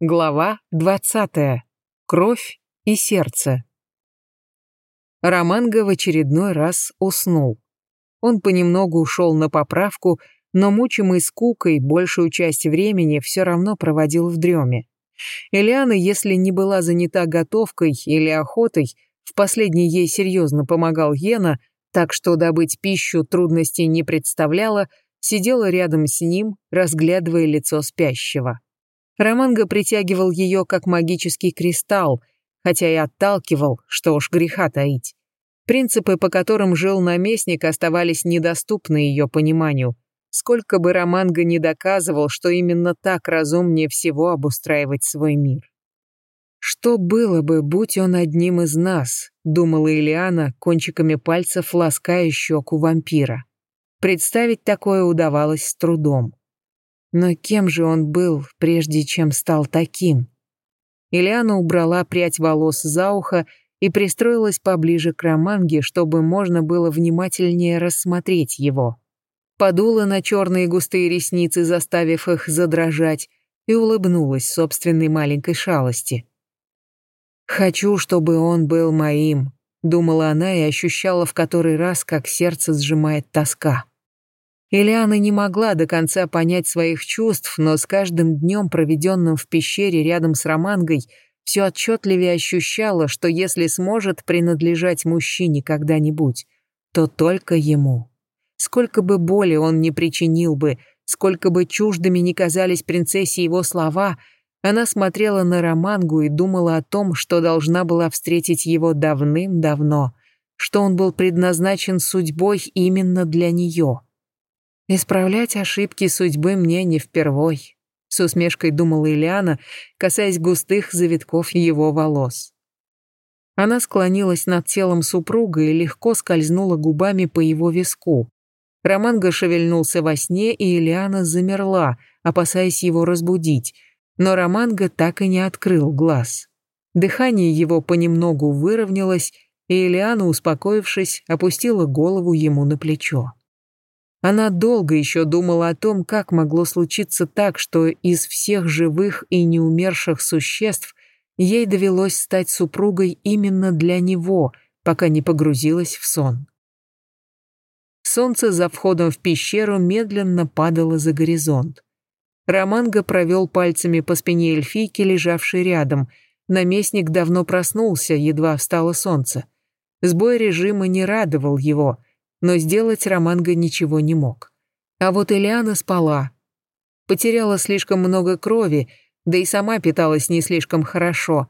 Глава 20. Кровь и сердце. Романго в очередной раз уснул. Он понемногу ушел на поправку, но мучимый скукой большую часть времени все равно проводил в дреме. Элиана, если не была занята готовкой или охотой, в последней ей серьезно помогал Йена, так что добыть пищу трудностей не представляло, сидела рядом с ним, разглядывая лицо спящего. Романго притягивал ее как магический кристалл, хотя и отталкивал, что уж греха таить. Принципы, по которым жил наместник, оставались недоступны ее пониманию. Сколько бы Романго не доказывал, что именно так разумнее всего обустраивать свой мир. «Что было бы, будь он одним из нас?» — думала Ильяна, кончиками пальцев лаская щеку вампира. Представить такое удавалось с трудом. Но кем же он был, прежде чем стал таким? Ильяна убрала прядь волос за ухо и пристроилась поближе к Романге, чтобы можно было внимательнее рассмотреть его. Подула на черные густые ресницы, заставив их задрожать, и улыбнулась собственной маленькой шалости. «Хочу, чтобы он был моим», — думала она и ощущала в который раз, как сердце сжимает тоска. Ильяна не могла до конца понять своих чувств, но с каждым днем, проведенным в пещере рядом с Романгой, все отчетливее ощущала, что если сможет принадлежать мужчине когда-нибудь, то только ему. Сколько бы боли он не причинил бы, сколько бы чуждыми ни казались принцессе его слова, она смотрела на Романгу и думала о том, что должна была встретить его давным-давно, что он был предназначен судьбой именно для нее — Исправлять ошибки судьбы мне не впервой, с усмешкой думала Ильяна, касаясь густых завитков его волос. Она склонилась над телом супруга и легко скользнула губами по его виску. Романго шевельнулся во сне, и Ильяна замерла, опасаясь его разбудить, но Романго так и не открыл глаз. Дыхание его понемногу выровнялось, и Ильяна, успокоившись, опустила голову ему на плечо. Она долго еще думала о том, как могло случиться так, что из всех живых и неумерших существ ей довелось стать супругой именно для него, пока не погрузилась в сон. Солнце за входом в пещеру медленно падало за горизонт. Романго провел пальцами по спине эльфийки, лежавшей рядом. Наместник давно проснулся, едва встало солнце. Сбой режима не радовал его — но сделать Романго ничего не мог. А вот Элиана спала. Потеряла слишком много крови, да и сама питалась не слишком хорошо.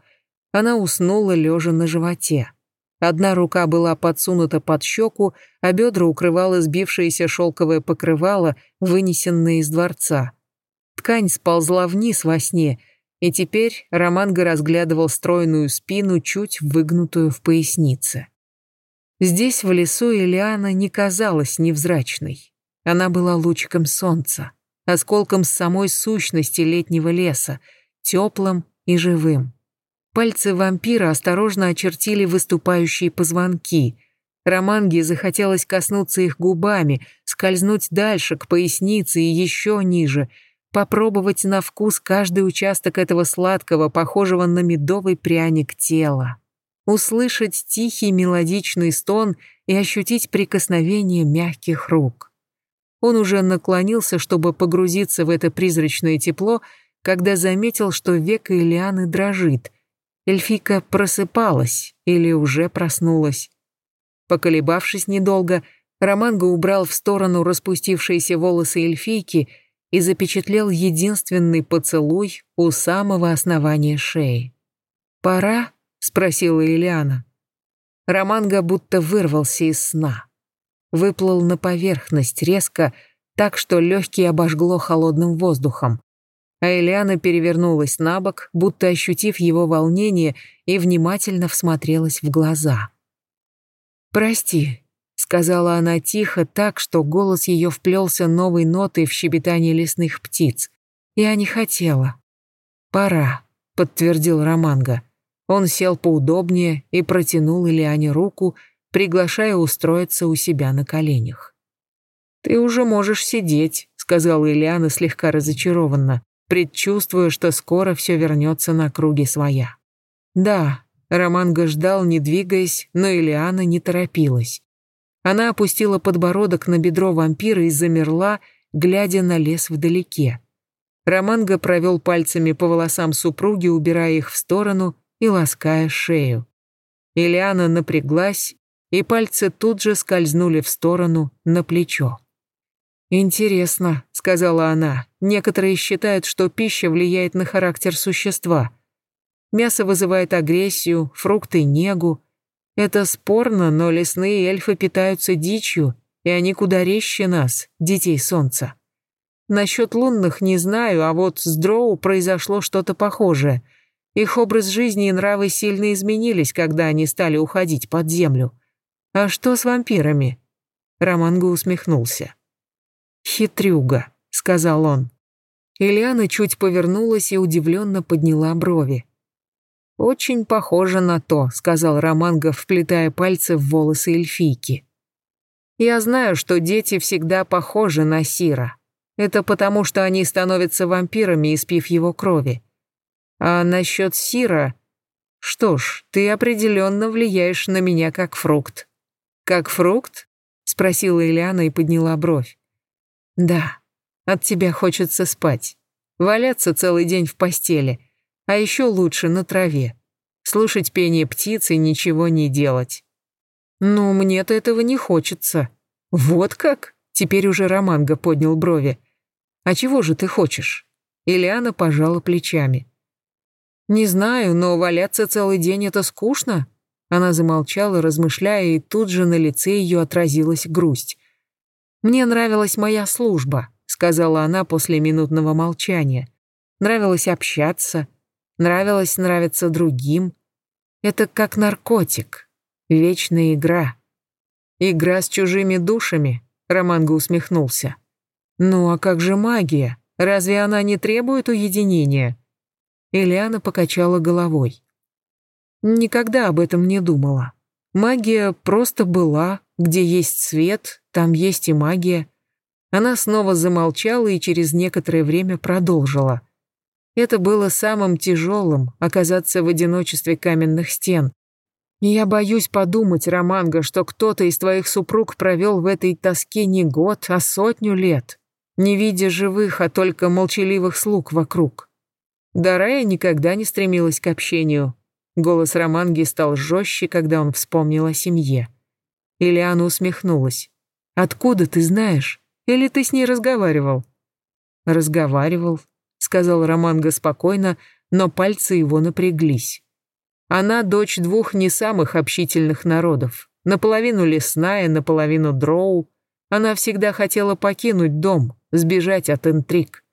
Она уснула, лежа на животе. Одна рука была подсунута под щеку, а бедра укрывала сбившееся шелковое покрывало, вынесенное из дворца. Ткань сползла вниз во сне, и теперь Романго разглядывал стройную спину, чуть выгнутую в пояснице. Здесь, в лесу, Элиана не казалась невзрачной. Она была лучиком солнца, осколком самой сущности летнего леса, теплым и живым. Пальцы вампира осторожно очертили выступающие позвонки. Романге захотелось коснуться их губами, скользнуть дальше, к пояснице и еще ниже, попробовать на вкус каждый участок этого сладкого, похожего на медовый пряник тела услышать тихий мелодичный стон и ощутить прикосновение мягких рук. Он уже наклонился, чтобы погрузиться в это призрачное тепло, когда заметил, что века Илианы дрожит. Эльфика просыпалась или уже проснулась. Поколебавшись недолго, Романго убрал в сторону распустившиеся волосы эльфийки и запечатлел единственный поцелуй у самого основания шеи. «Пора?» — спросила Ильяна. Романго будто вырвался из сна. Выплыл на поверхность резко, так что легкие обожгло холодным воздухом. А Элиана перевернулась на бок, будто ощутив его волнение, и внимательно всмотрелась в глаза. «Прости», — сказала она тихо, так, что голос ее вплелся новой нотой в щебетание лесных птиц. «Я не хотела». «Пора», — подтвердил Романго. Он сел поудобнее и протянул Ильяне руку, приглашая устроиться у себя на коленях. «Ты уже можешь сидеть», — сказала Ильяна слегка разочарованно. предчувствуя, что скоро все вернется на круги своя. Да, Романго ждал, не двигаясь, но Илиана не торопилась. Она опустила подбородок на бедро вампира и замерла, глядя на лес вдалеке. Романго провел пальцами по волосам супруги, убирая их в сторону и лаская шею. Ильяна напряглась, и пальцы тут же скользнули в сторону, на плечо. «Интересно», — сказала она, — «некоторые считают, что пища влияет на характер существа. Мясо вызывает агрессию, фрукты — негу. Это спорно, но лесные эльфы питаются дичью, и они куда резче нас, детей солнца. Насчет лунных не знаю, а вот с дроу произошло что-то похожее. Их образ жизни и нравы сильно изменились, когда они стали уходить под землю. А что с вампирами?» Романго усмехнулся. «Хитрюга», — сказал он. Ильяна чуть повернулась и удивленно подняла брови. «Очень похоже на то», — сказал Романго, вплетая пальцы в волосы эльфийки. «Я знаю, что дети всегда похожи на Сира. Это потому, что они становятся вампирами, испив его крови. А насчет Сира... Что ж, ты определенно влияешь на меня как фрукт». «Как фрукт?» — спросила Ильяна и подняла бровь. «Да, от тебя хочется спать. Валяться целый день в постели» а еще лучше на траве. Слушать пение птиц и ничего не делать. Но мне-то этого не хочется. Вот как? Теперь уже Романго поднял брови. А чего же ты хочешь? Ильяна пожала плечами. Не знаю, но валяться целый день это скучно. Она замолчала, размышляя, и тут же на лице ее отразилась грусть. «Мне нравилась моя служба», — сказала она после минутного молчания. «Нравилось общаться, Нравилось нравиться другим. Это как наркотик. Вечная игра. Игра с чужими душами, Романго усмехнулся. Ну а как же магия? Разве она не требует уединения? Ильяна покачала головой. Никогда об этом не думала. Магия просто была, где есть свет, там есть и магия. Она снова замолчала и через некоторое время продолжила. Это было самым тяжелым — оказаться в одиночестве каменных стен. я боюсь подумать, Романго, что кто-то из твоих супруг провел в этой тоске не год, а сотню лет, не видя живых, а только молчаливых слуг вокруг. Дарая никогда не стремилась к общению. Голос Романги стал жестче, когда он вспомнил о семье. Ильяна усмехнулась. «Откуда ты знаешь? Или ты с ней разговаривал?» «Разговаривал», — сказал Романго спокойно, но пальцы его напряглись. Она дочь двух не самых общительных народов. Наполовину лесная, наполовину дроу. Она всегда хотела покинуть дом, сбежать от интриг.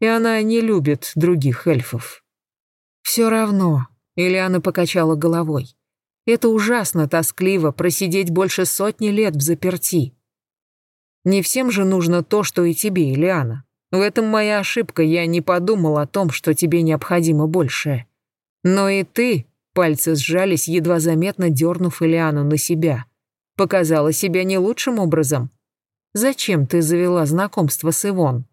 И она не любит других эльфов. «Все равно», — Ильяна покачала головой. «Это ужасно тоскливо просидеть больше сотни лет в заперти. Не всем же нужно то, что и тебе, Ильяна. В этом моя ошибка, я не подумал о том, что тебе необходимо большее. Но и ты, пальцы сжались, едва заметно дернув Илиану на себя, показала себя не лучшим образом. Зачем ты завела знакомство с Ивон?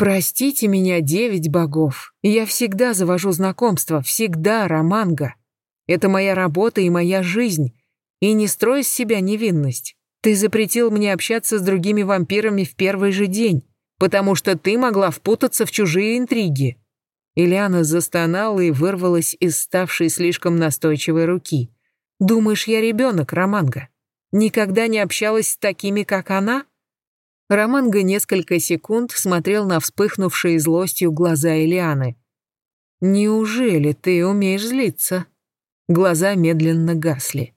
Простите меня, девять богов. Я всегда завожу знакомства, всегда, Романго. Это моя работа и моя жизнь. И не строй из себя невинность. Ты запретил мне общаться с другими вампирами в первый же день потому что ты могла впутаться в чужие интриги». Ильяна застонала и вырвалась из ставшей слишком настойчивой руки. «Думаешь, я ребенок, Романго? Никогда не общалась с такими, как она?» Романго несколько секунд смотрел на вспыхнувшие злостью глаза Ильяны. «Неужели ты умеешь злиться?» Глаза медленно гасли.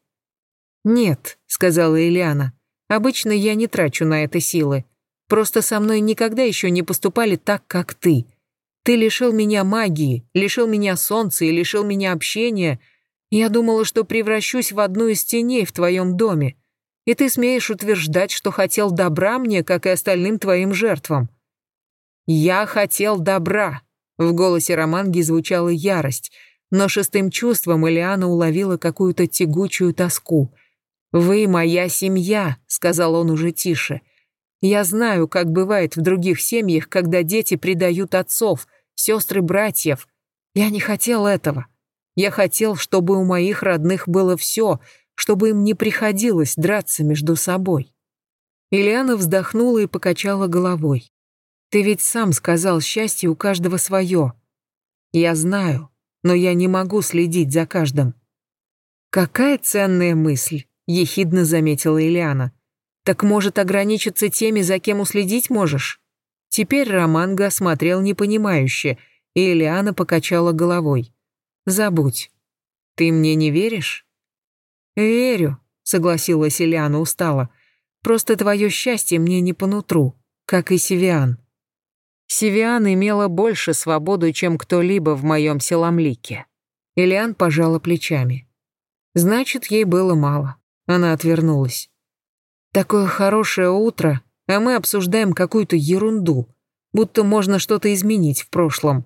«Нет», — сказала Ильяна, — «обычно я не трачу на это силы. Просто со мной никогда еще не поступали так, как ты. Ты лишил меня магии, лишил меня солнца и лишил меня общения. Я думала, что превращусь в одну из теней в твоем доме. И ты смеешь утверждать, что хотел добра мне, как и остальным твоим жертвам. Я хотел добра. В голосе Романги звучала ярость, но шестым чувством Элиана уловила какую-то тягучую тоску. «Вы моя семья», — сказал он уже тише, — я знаю, как бывает в других семьях, когда дети предают отцов, сестры братьев. Я не хотел этого. Я хотел, чтобы у моих родных было все, чтобы им не приходилось драться между собой. Ильяна вздохнула и покачала головой. «Ты ведь сам сказал, счастье у каждого свое. Я знаю, но я не могу следить за каждым». «Какая ценная мысль», — ехидно заметила Ильяна. «Так, может, ограничиться теми, за кем уследить можешь?» Теперь Романго смотрел непонимающе, и Ильяна покачала головой. «Забудь. Ты мне не веришь?» «Верю», — согласилась Ильяна устало. «Просто твое счастье мне не по нутру, как и Севиан». Севиан имела больше свободу, чем кто-либо в моем селамлике. Ильян пожала плечами. Значит, ей было мало. Она отвернулась. Такое хорошее утро, а мы обсуждаем какую-то ерунду, будто можно что-то изменить в прошлом.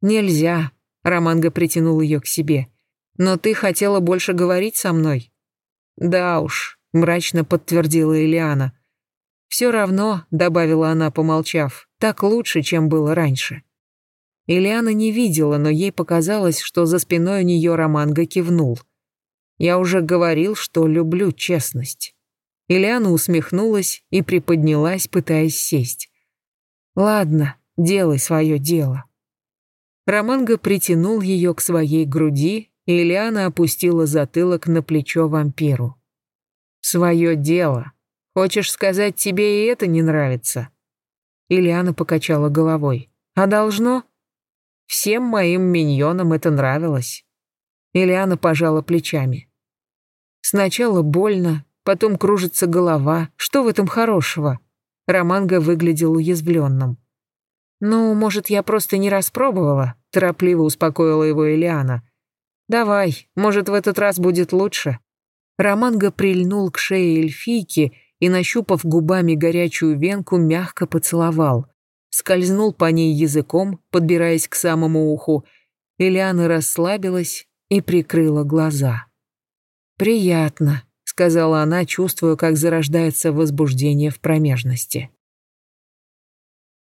Нельзя, Романго притянул ее к себе. Но ты хотела больше говорить со мной? Да уж, мрачно подтвердила Элиана. Все равно, добавила она, помолчав, так лучше, чем было раньше. Ильяна не видела, но ей показалось, что за спиной у нее Романго кивнул. «Я уже говорил, что люблю честность». Ильяна усмехнулась и приподнялась, пытаясь сесть. «Ладно, делай свое дело». Романго притянул ее к своей груди, и Ильяна опустила затылок на плечо вампиру. «Свое дело. Хочешь сказать, тебе и это не нравится?» Ильяна покачала головой. «А должно?» «Всем моим миньонам это нравилось». Ильяна пожала плечами. «Сначала больно, потом кружится голова. Что в этом хорошего?» Романго выглядел уязвленным. «Ну, может, я просто не распробовала?» – торопливо успокоила его Элиана. «Давай, может, в этот раз будет лучше». Романго прильнул к шее эльфийки и, нащупав губами горячую венку, мягко поцеловал. Скользнул по ней языком, подбираясь к самому уху. Элиана расслабилась и прикрыла глаза. «Приятно», сказала она, чувствуя, как зарождается возбуждение в промежности.